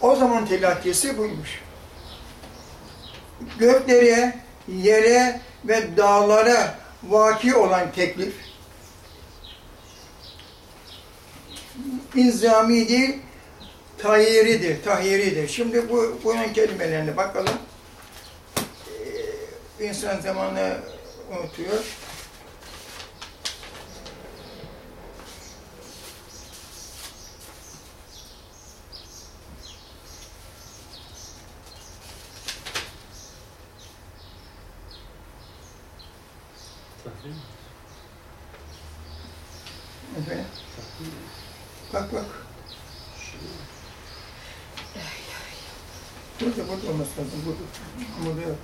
O zaman telakkisi buymuş. Göklere, yere ve dağlara vaki olan teklif, inzami değil, tahyiridir, tahyiridir. Şimdi bu, bunun kelimelerine bakalım. Ee, insan zamanı unutuyor. Efendim? Bak bak. Burada, burada olması lazım. Burada. Burada yok.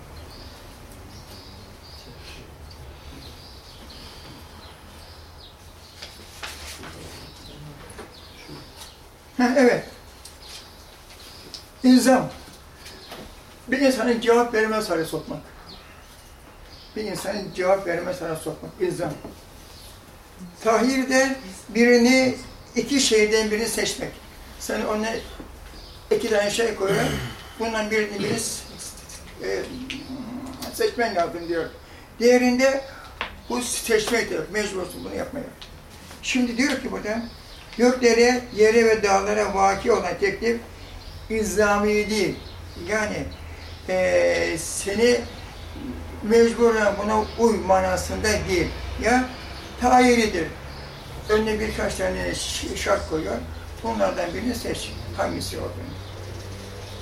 Ha, evet. İlzam. Bir insanın cevap vermez hale sokmak. Bir insanın cevap vermez hale sokmak. İlzam. Tahirde birini, iki şeyden birini seçmek. Sen ona iki tane şey koyuyor, bundan birini birini e, seçmen lazım diyor. Diğerinde bu seçmek diyor, mecbursun bunu yapmaya. Şimdi diyor ki burada, göklere, yere ve dağlara vaki olan teklif İslami değil. Yani e, seni mecburen buna uy manasında değil. Ya tayiridir. Önüne birkaç tane şart koyuyor. Bunlardan birini seç. Hangisi olduğunu.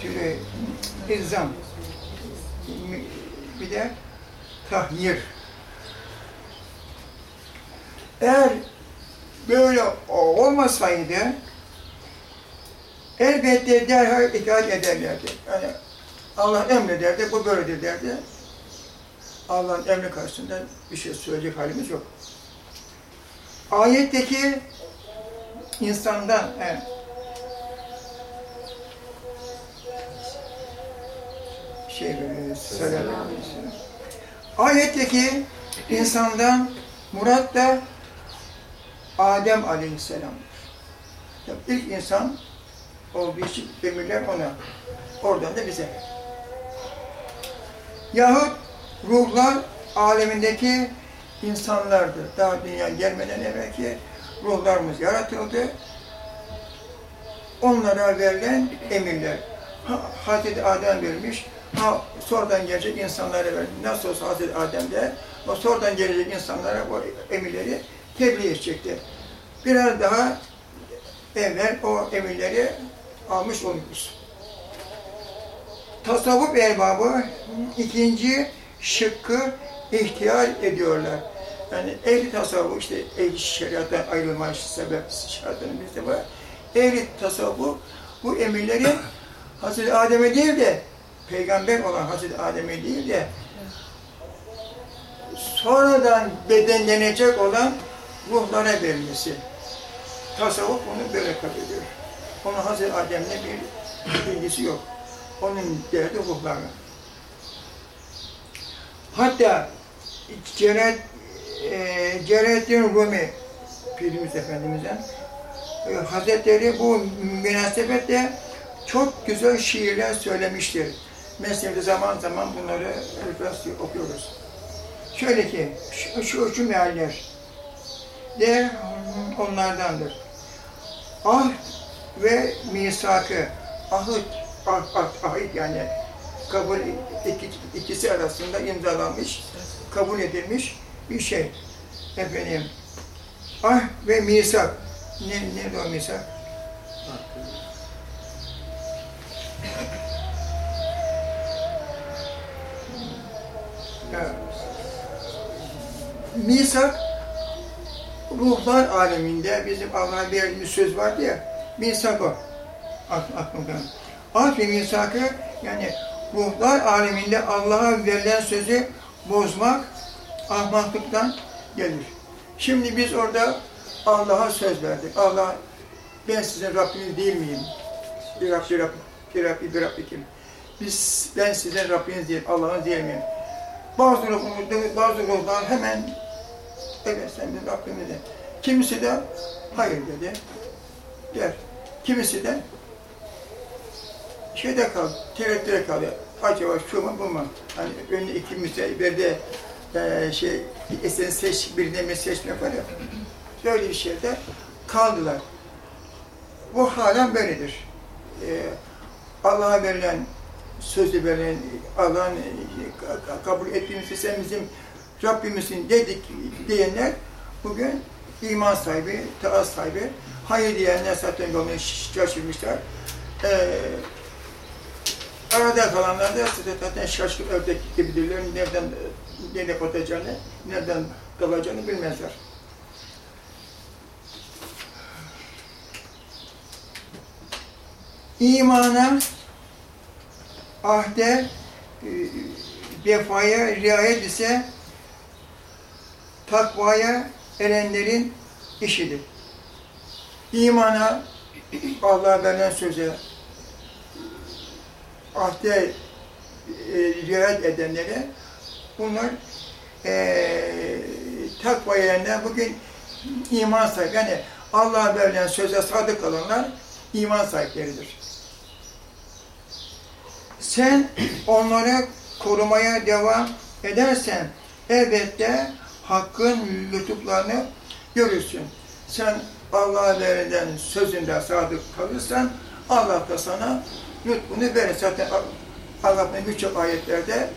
Türü ilzam. Bir de tahyir. Eğer böyle olmasaydı elbette derhal itaat ederlerdi. Yani Allah emrederdi, bu böyledir derdi. Allah'ın emri karşısında bir şey söyleyecek halimiz yok. Ayetteki insandan evet. şey böyle söylemek Ayetteki insandan murat da Adem Aleyhisselam'dır. Yani ilk insan olduğu için emirler ona. Oradan da bize. Yahut ruhlar alemindeki insanlardır. Daha dünya gelmeden evvelki ruhlarımız yaratıldı. Onlara verilen emirler. Ha, Hazreti Adem vermiş, ha, sonradan gelecek insanlara vermiş. Nasıl olsa Hazreti Adem de o sonradan gelecek insanlara bu emirleri tebliğ edecekti. Biraz daha evvel o emirleri almış olmuş. Tasavvuf erbabı ikinci şıkkı ihtiyar ediyorlar. Yani ehli tasavvuf işte ehli şeriattan ayrılma sebep şartının bir var. Ehli tasavvuf bu emirleri Hazreti Adem'e değil de peygamber olan Hazreti Adem'e değil de sonradan bedenlenecek olan ruhlara vermesi. Tasavvuf bunu böyle kabul ediyor. Onun Hazreti Adem'le bir bilgisi yok. Onun derdi ruhlarla. Hatta Ceret, e, Cerettin Rumi Pirimiz Efendimiz'den e, Hazretleri bu münasebetle çok güzel şiirler söylemiştir. Mesela zaman zaman bunları okuyoruz. Şöyle ki, şu, şu, şu mealler de onlardandır. Ah ve misakı, ahit, ah, ah, ahit yani kabul iki, ikisi arasında imzalanmış, kabul edilmiş bir şey. Efendim, ah ve misak. Ne, ne o misak? Misak, ruhlar aleminde bizim Allah'a verdiğimiz söz vardı ya, misak o. Aklımdan. Ah ve misakı, yani ruhlar aleminde Allah'a verilen sözü bozmak ahmaklıktan gelir. Şimdi biz orada Allah'a söz verdik. Allah, ben sizin Rabbiniz değil miyim? Bir Rabbi, Rabbi, bir Rabbi, bir Rabbi kim? Biz, ben sizin Rabbiniz değil, Allah'ın değil miyim? Bazı ruhlar hemen, evet sen bizim Rabbimiz de. Kimisi de, hayır dedi, der. Kimisi de, şeyde kaldı, tereddüte kaldı. Acaba şu mu bu mu? Hani önüne iki müseberde e, şey, eseni seç, birinden mi seçmek var ya. Böyle bir şeyde kaldılar. Bu halen böyledir. E, Allah'a verilen sözü veren, Allah'ın e, kabul ettiğimiz sen bizim Rabbimizin dedik diyenler bugün iman sahibi, taat sahibi, hayır diyenler zaten yolunu şaşırmışlar. Ee, arada kalanlar da zaten şaşkın ördek gibidirler. Nereden nereye batacağını, nereden kalacağını bilmezler. İmana, ahde, e, vefaya riayet ise takvaya erenlerin işidir. İmana, Allah'a verilen söze, ahde e, riayet edenlere bunlar e, takvaya erenler bugün iman sahibi. Yani Allah'a verilen söze sadık olanlar iman sahipleridir. Sen onları korumaya devam edersen elbette hakkın lütuflarını görürsün. Sen Allah'a verilen sözünde sadık kalırsan Allah da sana lütfunu verir. Zaten Allah'ın birçok ayetlerde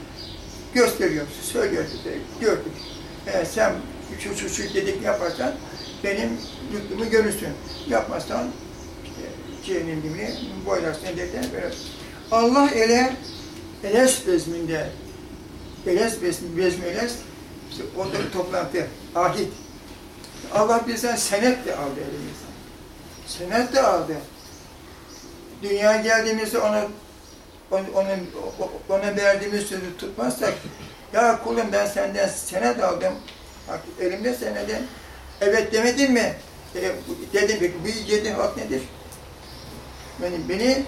gösteriyor, söylüyor bize, gördük. Eğer sen şu şu şu dedik yaparsan benim lütfumu görürsün. Yapmazsan işte cehennem gibi boylarsın derken böyle. Allah ele Eles bezminde Eles bezmi, bezmi Eles işte orada bir ahit. Allah bizden senet de aldı elimizden. Senet de aldı. Dünya geldiğimizde ona onun, ona verdiğimiz sözü tutmazsak ya kulum ben senden senet aldım. Bak elimde senedin. Evet demedin mi? E, dedim peki bu yediğin hak nedir? Benim, beni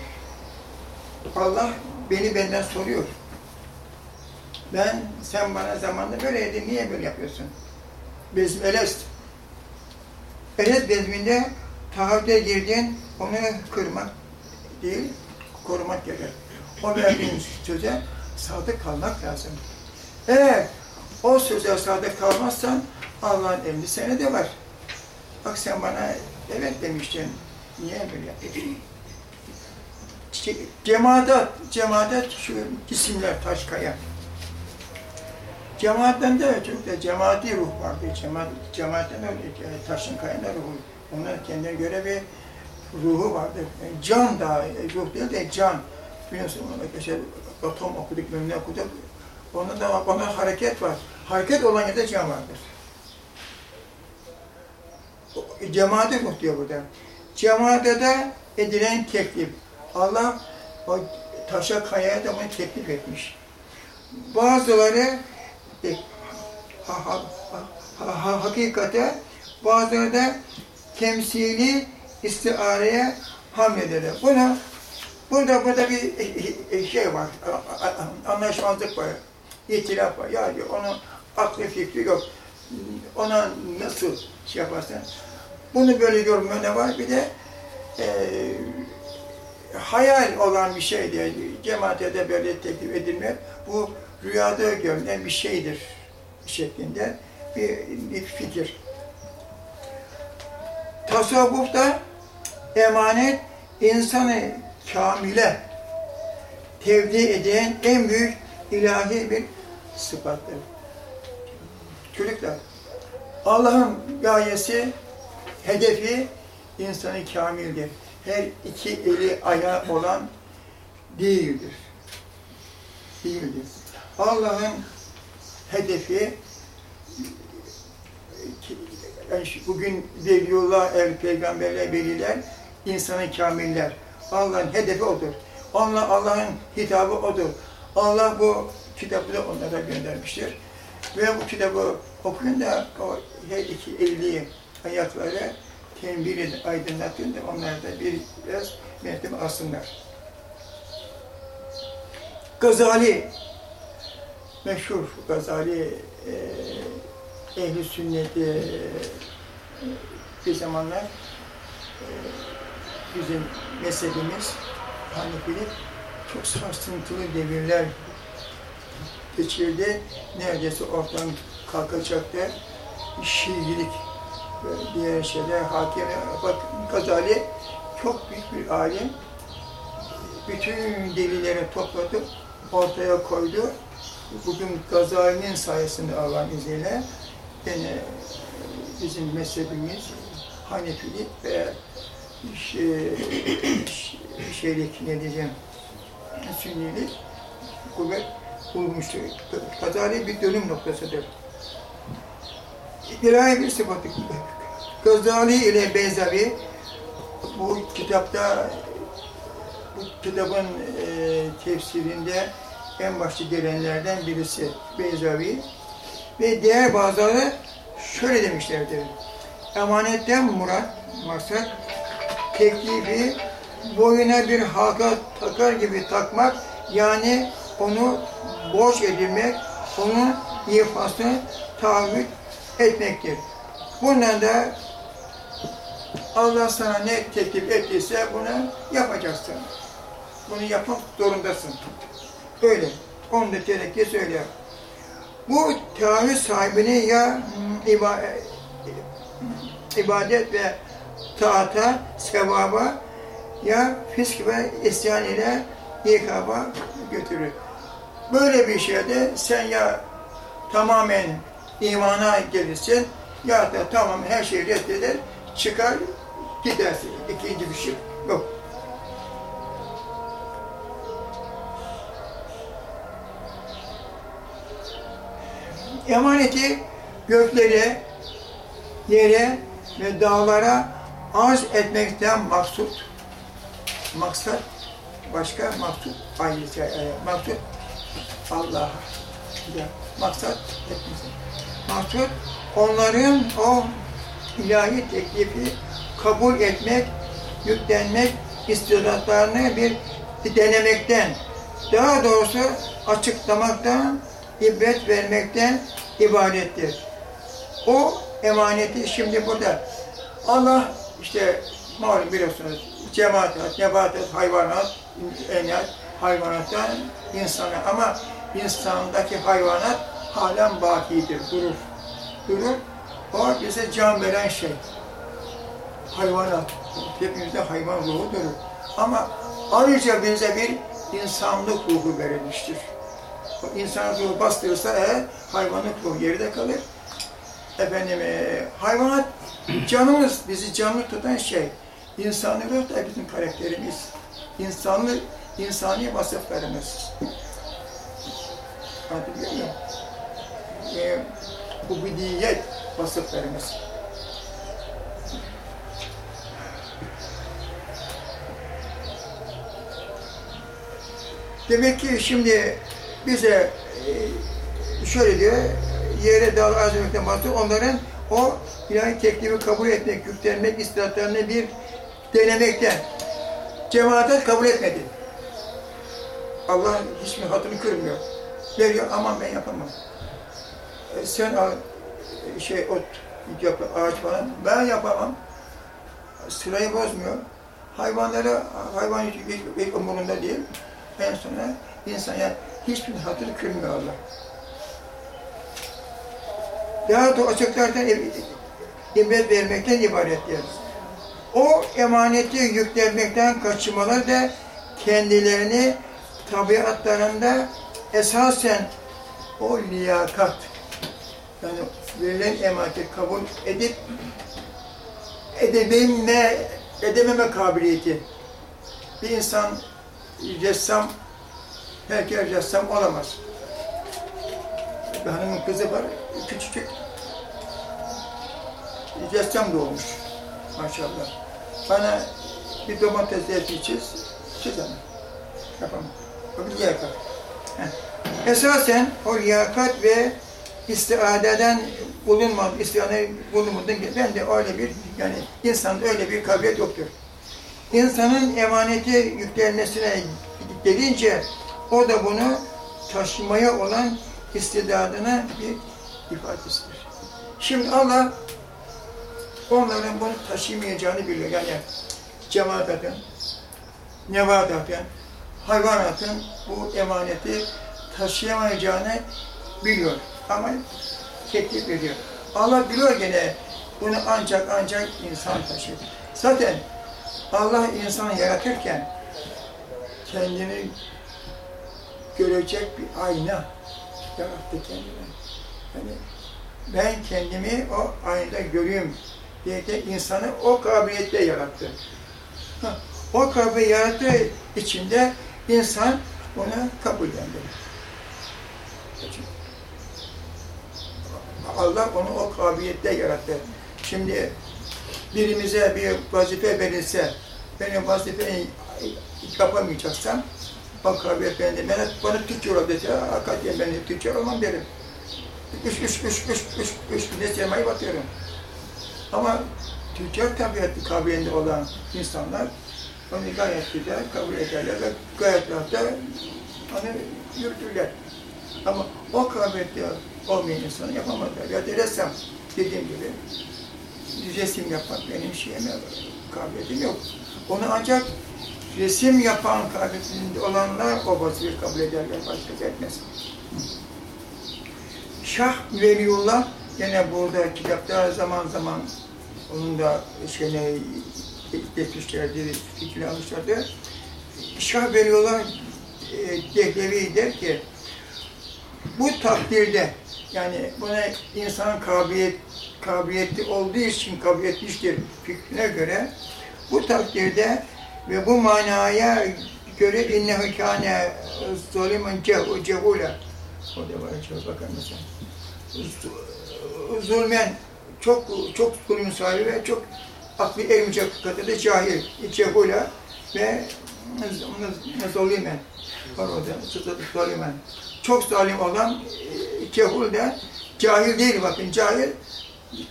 Allah beni benden soruyor. Ben, sen bana zamanında böyleydin, niye böyle yapıyorsun? Bezm elest. Elest bezminde taahhüde girdin, onu kırmak değil, korumak gerekir. O verdiğin söze sadık kalmak lazım. Eğer o söze sadık kalmazsan Allah'ın emri sene de var. Bak sen bana evet demiştin, niye böyle yapıyorsun? Cemaat, cemaat şu isimler Taşkaya. Cemaatten de da cemaati ruh vardı. Cemaat, cemaatten öyle yani taşın kayana ruhu. Onların kendine göre bir ruhu vardı. Yani can da, ruh değil de can. Biliyorsun mesela atom okuduk, memle okuduk. Onda da ona hareket var. Hareket olan yerde can vardır. Cemaati ruh diyor burada. Cemaate de edilen teklif. Allah o taşa kayaya da bunu teklif etmiş. Bazıları e, ha, ha, ha, ha, hakikate, bazıları da temsili istiareye hamlederler. Buna burada burada bir şey var, anlaşmazlık var, itilaf var. Ya diyor, onun aklı fikri yok. Ona nasıl şey yaparsın? Bunu böyle görmüyor ne var? Bir de e, hayal olan bir şey diye cemaate de böyle teklif edilmek, bu rüyada görünen bir şeydir şeklinde bir, bir fikir. Tasavvufta emanet insanı kamile tevdi eden en büyük ilahi bir sıfattır. Çocuklar, Allah'ın gayesi, hedefi insanı kamildir her iki eli ayağı olan değildir. Değildir. Allah'ın hedefi bugün Veliullah, el peygamberler, veliler, insanı kamiller. Allah'ın hedefi odur. Allah Allah'ın hitabı odur. Allah bu kitabı da onlara göndermiştir. Ve bu kitabı okuyun da o her iki elli ayakları tembih edin, aydınlatın da onlar da bir biraz mertebe alsınlar. Gazali, meşhur Gazali e, ehli sünneti e, bir zamanlar e, bizim mezhebimiz Hanefilik çok sarsıntılı devirler geçirdi. Neredeyse ortadan kalkacaktı. Şiilik ve diğer şeyler, hakim, bak Gazali çok büyük bir alim. Bütün delilleri topladı, ortaya koydu. Bugün Gazali'nin sayesinde Allah'ın izniyle yine bizim mezhebimiz Hanefilik ve şey, şeylik ne diyeceğim, Sünnilik kuvvet bulmuştur. Gazali bir dönüm noktasıdır. İlahi bir sıfatı. Gazali ile Beyzavi bu kitapta bu kitabın e, tefsirinde en başta gelenlerden birisi Beyzavi ve diğer bazıları şöyle demişlerdir. Emanetten murat, maksat teklifi boyuna bir halka takar gibi takmak yani onu borç edilmek, onun ifasını taahhüt etmektir. Bundan da Allah sana ne teklif ettiyse bunu yapacaksın. Bunu yapmak zorundasın. Öyle. Onu da terekke söylüyor. Bu taahhüt sahibini ya iba, ibadet ve taata, sevaba ya fisk ve isyan ile ikaba götürür. Böyle bir şeyde sen ya tamamen imana gelirsin ya da tamam her şeyi reddeder, çıkar, gidersin. İkinci bir şey yok. Emaneti göklere, yere ve dağlara arz etmekten maksut. Maksat başka, maksut şey. E, maksut Allah'a. Maksat etmesin. Maksut onların o ilahi teklifi kabul etmek, yüklenmek, istidatlarını bir denemekten, daha doğrusu açıklamaktan, ibret vermekten ibarettir. O emaneti şimdi burada Allah işte malum biliyorsunuz cemaat, nebatat, hayvanat, enat, hayvanattan insana ama insandaki hayvanat halen bakidir, durur. Durur. O bize can veren şey. Hayvanat. Hepimizde hayvan ruhu durur. Ama ayrıca bize bir insanlık ruhu verilmiştir. İnsan ruhu bastırırsa eğer hayvanlık ruhu geride kalır. Efendim, e, hayvanat canımız, bizi canlı tutan şey. İnsanlık ruh da bizim karakterimiz. İnsanlı, insani vasıflarımız. Anlatabiliyor muyum? E, ubudiyet vasıflarımız. Demek ki şimdi bize e, şöyle diyor, yere dağ arz etmekten bahsediyor, onların o ilahi teklifi kabul etmek, yüklenmek istidatlarını bir denemekten cemaatet kabul etmedi. Allah hiçbir hatını kırmıyor. Veriyor, aman ben yapamam. E, sen al, şey ot, yap, ağaç falan, ben yapamam. Sırayı bozmuyor. Hayvanlara, hayvan hiç, hiç, hiç umurunda değil. En sonra insana hiçbir hatırı kırmıyor. Daha da açıklardan ibret vermekten ibarettir. O emaneti yüklenmekten kaçınmaları da kendilerini tabiatlarında esasen o liyakat, yani verilen emaneti kabul edip edememe, edememe kabiliyeti. Bir insan ressam, herkes ressam olamaz. Bir hanımın kızı var, küçücük ressam doğmuş maşallah. Bana bir domates resmi çiz, çizemem. Yapamam. O bir liyakat. Esasen o liyakat ve istiadeden bulunmadı, istiade bulunmadı. Ben de öyle bir, yani insanda öyle bir kabiliyet yoktur. İnsanın emaneti yüklenmesine gelince o da bunu taşımaya olan istidadına bir ifadesidir. Şimdi Allah onların bunu taşımayacağını biliyor. Yani cemaat eden, nevat eden, hayvanatın bu emaneti taşıyamayacağını biliyor. Ama teklif ediyor. Allah biliyor gene bunu ancak ancak insan taşır. Zaten Allah insanı yaratırken kendini görecek bir ayna yarattı kendine. Yani ben kendimi o aynada göreyim diye de insanı o kabiliyette yarattı. O kabiliyeti yarattığı içinde insan ona kabullendi. Allah onu o kabiliyette yarattı. Şimdi birimize bir vazife verilse, benim vazifeyi yapamayacaksam, kabiliyet bende, bana, bana Türkçe ol dese, hakikaten ben Türkçe olmam derim. Üç, üç, üç, üç, üç, üç günde sinemaya batıyorum. Ama tüccar tabiatı kabiliyetinde olan insanlar onu gayet güzel kabul ederler ve gayet rahat da onu yürütürler. Ama o kabiliyette olmayan insanı yapamazlar. Ya da ressam dediğim gibi resim yapmak benim şeyime kabiliyetim yok. Onu ancak resim yapan kabiliyetinde olanlar o vazifeyi kabul ederler, başka etmez. Şah Veliullah yine burada kitapta zaman zaman onun da şeyine geçmişlerdi, fikrini almışlardı. Şah Veliullah e, Dehlevi der ki bu takdirde yani buna insan kabiliyet kabiliyetli olduğu için kabul etmiştir fikrine göre bu takdirde ve bu manaya göre innehu kâne zalimen cehûle o da var çok bakar mısın? Zulmen çok çok zulüm sahibi ve çok aklı ermeyecek kadar da cahil, cehûle ve zalimen var orada, zalimen. Çok zalim olan cehul de cahil değil bakın cahil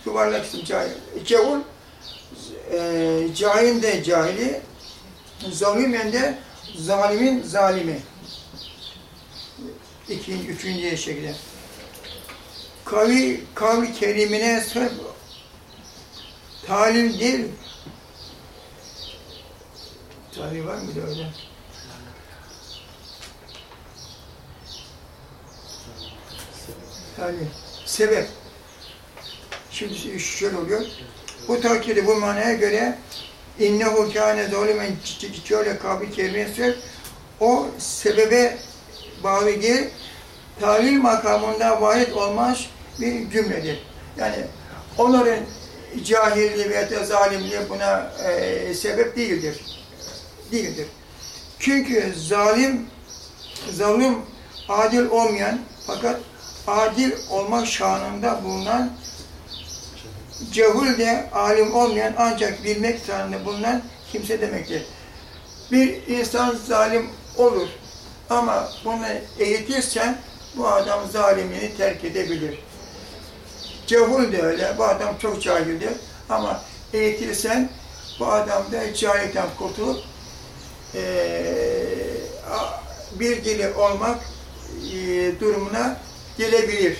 yuvarlak isim cahil. Cehul e, cahil de cahili zalimen de zalimin zalimi. İkinci, üçüncü şekilde. Kavi, kavi kerimine sırf talim değil. Talim var mıydı öyle? Yani sebep. Şimdi şöyle oluyor. Bu takdirde bu manaya göre innehu kâne zalimen şöyle kabil kelimesi o sebebe bağlı değil, talil makamında varit olmaz bir cümledir. Yani onların cahilliği veya da zalimliği buna e, sebep değildir. Değildir. Çünkü zalim, zalim adil olmayan fakat adil olmak şanında bulunan cehul de alim olmayan ancak bilmek tanrında bulunan kimse demektir. Bir insan zalim olur ama bunu eğitirsen bu adam zalimliğini terk edebilir. Cehul de öyle, bu adam çok cahildir ama eğitirsen bu adam da cahilden kurtulup ee, bilgili olmak e, durumuna gelebilir.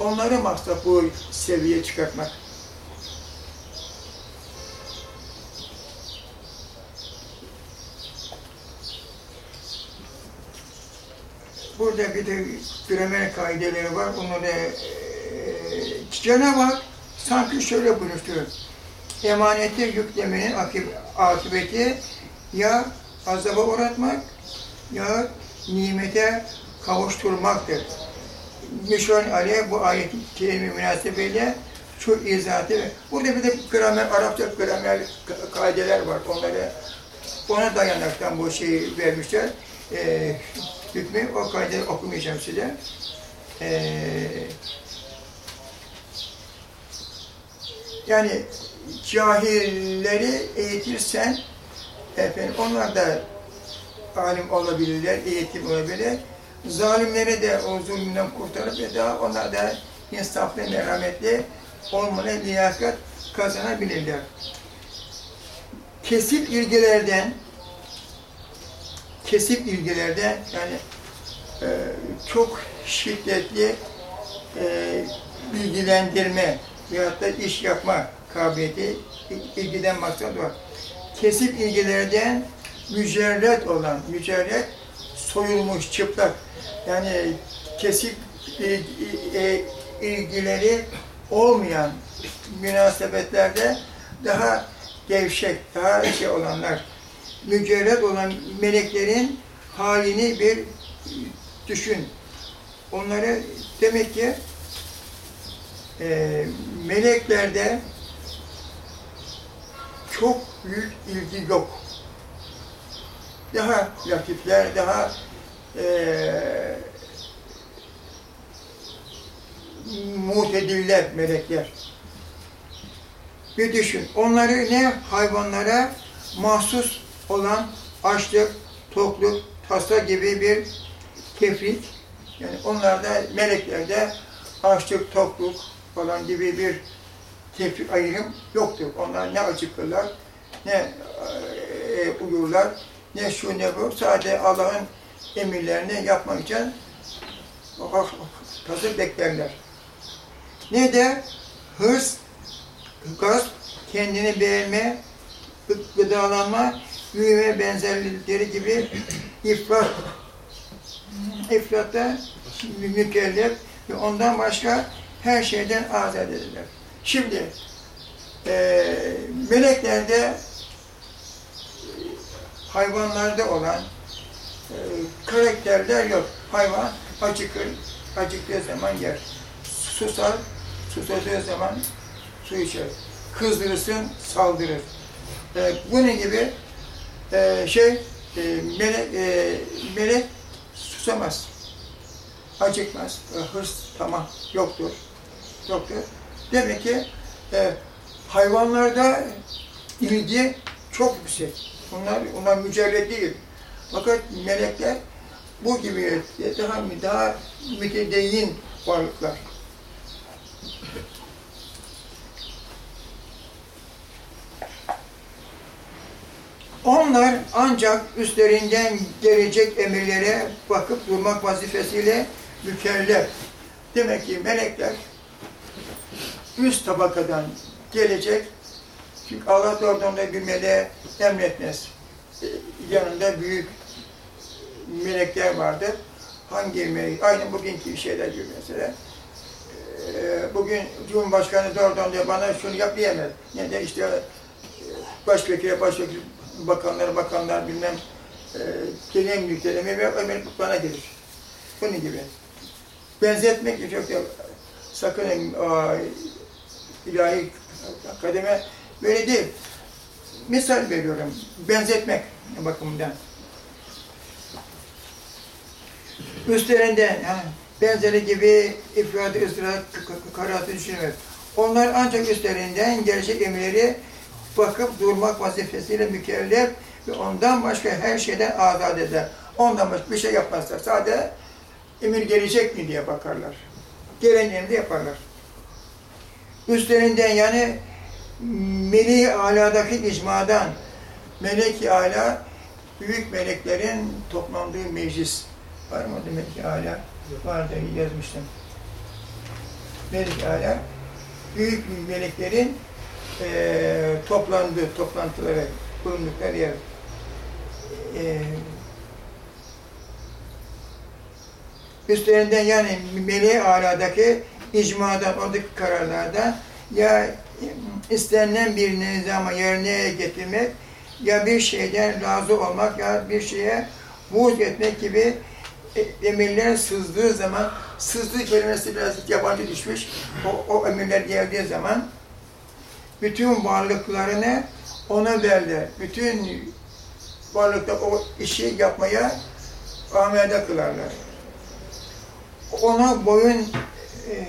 Onları maksat bu seviyeye çıkartmak. Burada bir de gramer kaideleri var. Onları e, Cenab-ı Hak sanki şöyle buyurtuyor. Emanete yüklemenin akıbeti ya azaba uğratmak ya nimete kavuşturmaktır. Müşron Ali bu ayet-i kerime münasebeyle şu izahatı, burada bir de gramer, Arapça gramer kaideler var. Onları ona dayanaktan bu şeyi vermişler. Ee, hükmü o kaideyi okumayacağım size. Ee, yani cahilleri eğitirsen efendim onlar da alim olabilirler, eğitim olabilir. Zalimleri de o zulmünden kurtarıp ve daha onlar da insaflı, merhametli olmaya liyakat kazanabilirler. Kesip ilgilerden kesip ilgilerden yani e, çok şiddetli e, bilgilendirme veyahut da iş yapma kabiliyeti ilgiden maksat var. Kesip ilgilerden mücerret olan, mücerret soyulmuş, çıplak, yani kesik ilgileri olmayan münasebetlerde daha gevşek, daha şey olanlar, mücerret olan meleklerin halini bir düşün. Onları demek ki e, meleklerde çok büyük ilgi yok. Daha latifler, daha e, mutediller melekler. Bir düşün. Onları ne hayvanlara mahsus olan açlık, tokluk, tasa gibi bir tefrik, yani onlarda meleklerde açlık, tokluk falan gibi bir tefrik ayrım yoktur. Onlar ne acıkırlar, ne e, uyurlar, ne şu ne bu. Sadece Allah'ın emirlerini yapmak için hazır beklerler. Ne de hırs, gaz, kendini beğenme, gıdalanma, büyüme benzerlikleri gibi ifrat, ifrata mükellef ve ondan başka her şeyden azat edilir. Şimdi e, meleklerde hayvanlarda olan e, karakterler yok. Hayvan acıkır, acıktığı zaman yer. Susar, susadığı zaman su içer. Kızdırırsın, saldırır. E, bunun gibi e, şey, e, melek, e, melek susamaz. Acıkmaz. E, hırs, tamam, yoktur. Yoktur. Demek ki e, hayvanlarda ilgi çok yüksek. Bunlar, onlar mücerred değil. Fakat melekler bu gibi daha daha mütedeyyin varlıklar. Onlar ancak üstlerinden gelecek emirlere bakıp durmak vazifesiyle mükellef. Demek ki melekler üst tabakadan gelecek. Çünkü Allah doğrudan da bir meleğe emretmez. Yanında büyük melekler vardır. Hangi melek? Aynı bugünkü şeyler gibi mesela. Ee, bugün Cumhurbaşkanı doğrudan da bana şunu yap diyemez. Ne de işte e, başvekile, başvekil, bakanlar, bakanlar bilmem e, genel mülklerimi ve emir bana gelir. Bunun gibi. Benzetmek çok da sakın o, ilahi kademe böyle değil. Misal veriyorum, benzetmek bakımından. Üstlerinden benzeri gibi ifade, ısrar, karatı düşünmek. Onlar ancak üstlerinden gelecek emirleri bakıp durmak vazifesiyle mükellef ve ondan başka her şeyden azat eder. Ondan başka bir şey yapmazlar. Sadece emir gelecek mi diye bakarlar. Gelen emri yaparlar. Üstlerinden yani melek aladaki icmadan melek ala büyük meleklerin toplandığı meclis var mı melek ala? Vardı yazmıştım. Melek ala büyük meleklerin e, toplandığı toplantılara bulundukları yer. E, üstlerinden yani meleği aladaki icmadan, oradaki kararlarda ya istenilen bir nizama yerine getirmek ya bir şeyden razı olmak ya bir şeye buğz etmek gibi e, emirler sızdığı zaman, sızdığı kelimesi biraz yabancı düşmüş, o, o emirler geldiği zaman bütün varlıklarını ona verdi. Bütün varlıkta o işi yapmaya amelde kılarlar. Ona boyun e,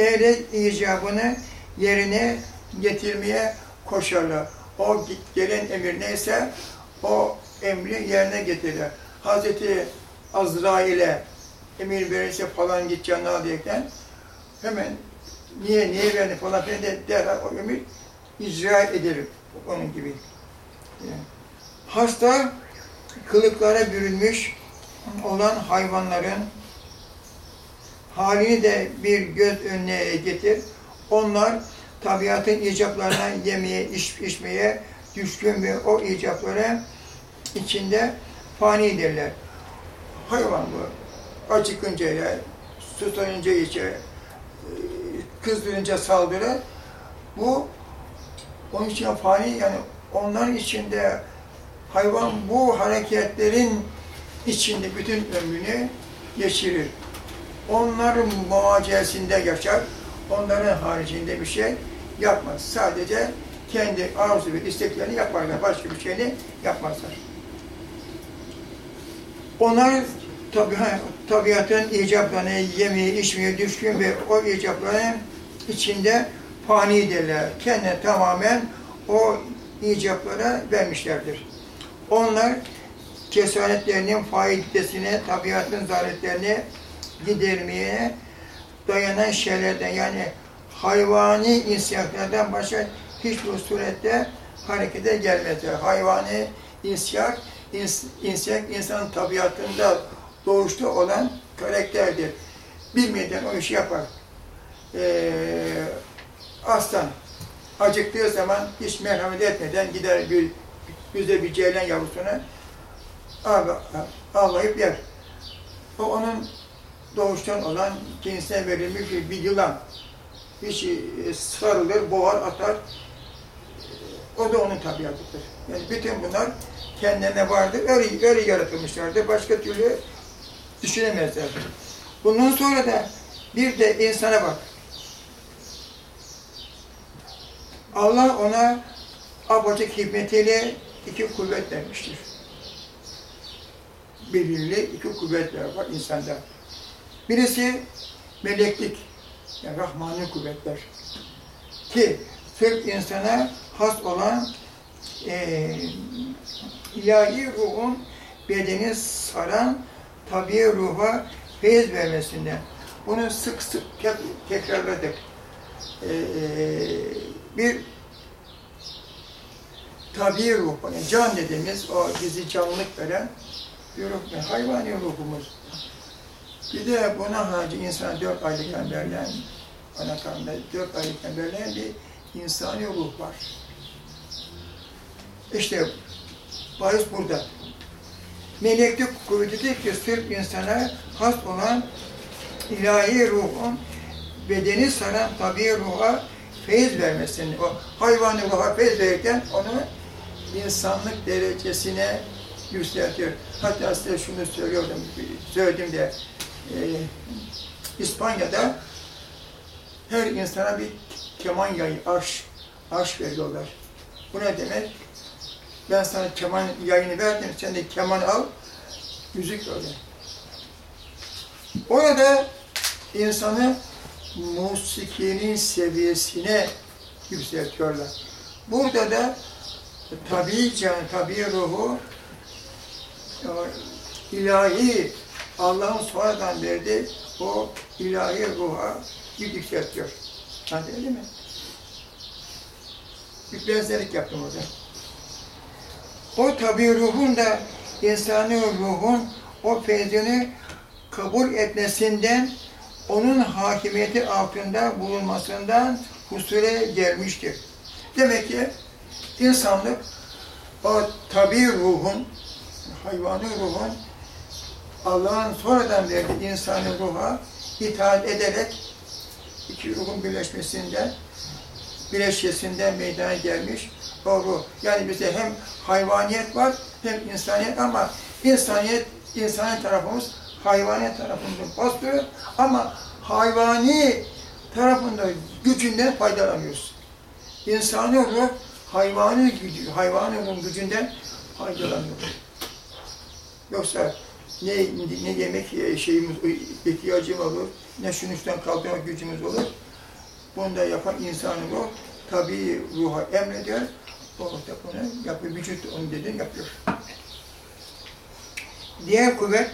eğerek icabını yerine getirmeye koşarlar. O gelen emir neyse o emri yerine getirir. Hazreti Azrail'e emir verirse falan git canına diyeken hemen niye niye verdi falan filan de derhal o emir icra edilir. Onun gibi. Yani. Hasta kılıklara bürünmüş olan hayvanların halini de bir göz önüne getir. Onlar tabiatın icaplarına yemeye, iç, içmeye düşkün ve o icaplara içinde fanidirler. Hayvan bu. Acıkınca yer, susayınca içer, e, kızdırınca saldırır. Bu onun için fani yani onların içinde hayvan bu hareketlerin içinde bütün ömrünü geçirir. Onların muhacesinde yaşar, onların haricinde bir şey yapmaz. Sadece kendi arzu ve isteklerini yaparlar, başka bir şeyini yapmazlar. Onlar tabi, tabiatın icaplarına yemeği, içmeye düşkün ve o icapların içinde fanidirler. Kendine tamamen o icaplara vermişlerdir. Onlar cesaretlerinin faidesine, tabiatın zaletlerini gidermeye dayanan şeylerden yani hayvani insiyahatlerden başka hiçbir surette harekete gelmezler. Hayvani insiyak, ins, insiyak insanın tabiatında doğuşta olan karakterdir. Bilmeden o işi yapar. Ee, aslan acıktığı zaman hiç merhamet etmeden gider bir güzel bir ceylan yavrusunu avlayıp yer. O onun doğuştan olan cinsine verilmiş bir, yılan. Hiç e, sarılır, boğar, atar. O da onun tabiatıdır. Yani bütün bunlar kendine vardır. Öyle, öyle yaratılmışlardır. Başka türlü düşünemezler. Bundan sonra da bir de insana bak. Allah ona apaçık hikmetiyle iki kuvvet vermiştir. Belirli iki kuvvetler var insanda. Birisi meleklik, yani Rahman'ın kuvvetler. Ki sırf insana has olan e, ilahi ruhun bedeni saran tabi ruha feyiz vermesinden. Bunu sık sık tekrarladık. Ee, bir tabi ruh, yani can dediğimiz o bizi canlılık veren bir ruh, hayvani ruhumuz. Bir de buna harici insan dört aylıkken verilen, ana karnında dört aylıkken verilen bir insani ruh var. İşte bahis burada. Meleklik kuvvetidir ki sırf insana has olan ilahi ruhun bedeni saran tabi ruha feyiz vermesini, o hayvani ruha feyiz verirken onu insanlık derecesine yükseltiyor. Hatta size şunu söylüyordum, söyledim de İspanya'da her insana bir keman yayı, arş, arş veriyorlar. Bu ne demek? Ben sana keman yayını verdim, sen de keman al, müzik öyle. Orada insanı musikinin seviyesine yükseltiyorlar. Burada da tabi can, tabi ruhu ilahi Allah'ın sonradan verdiği o ilahi ruha yükseltiyor. Anladın mi? Bir benzerlik yaptım orada. O tabi ruhun da insani ruhun o feyzini kabul etmesinden onun hakimiyeti altında bulunmasından husule gelmiştir. Demek ki insanlık o tabi ruhun, hayvani ruhun Allah'ın sonradan verdiği insani ruha itaat ederek iki ruhun birleşmesinden, bileşkesinden meydana gelmiş o ruh. Yani bizde hem hayvaniyet var hem insaniyet ama insaniyet, insani tarafımız hayvani tarafında bastırıyor ama hayvani tarafında gücünden faydalanıyoruz. İnsani ruh hayvani gücü, hayvani ruhun gücünden faydalanıyor. Yoksa ne, ne yemek şeyimiz, ihtiyacımız olur, ne şunuştan kaldırma gücümüz olur. Bunu da yapan insan ruh, tabi ruha emrediyor. O da bunu yapıyor, vücut onu dediğini yapıyor. Diğer kuvvet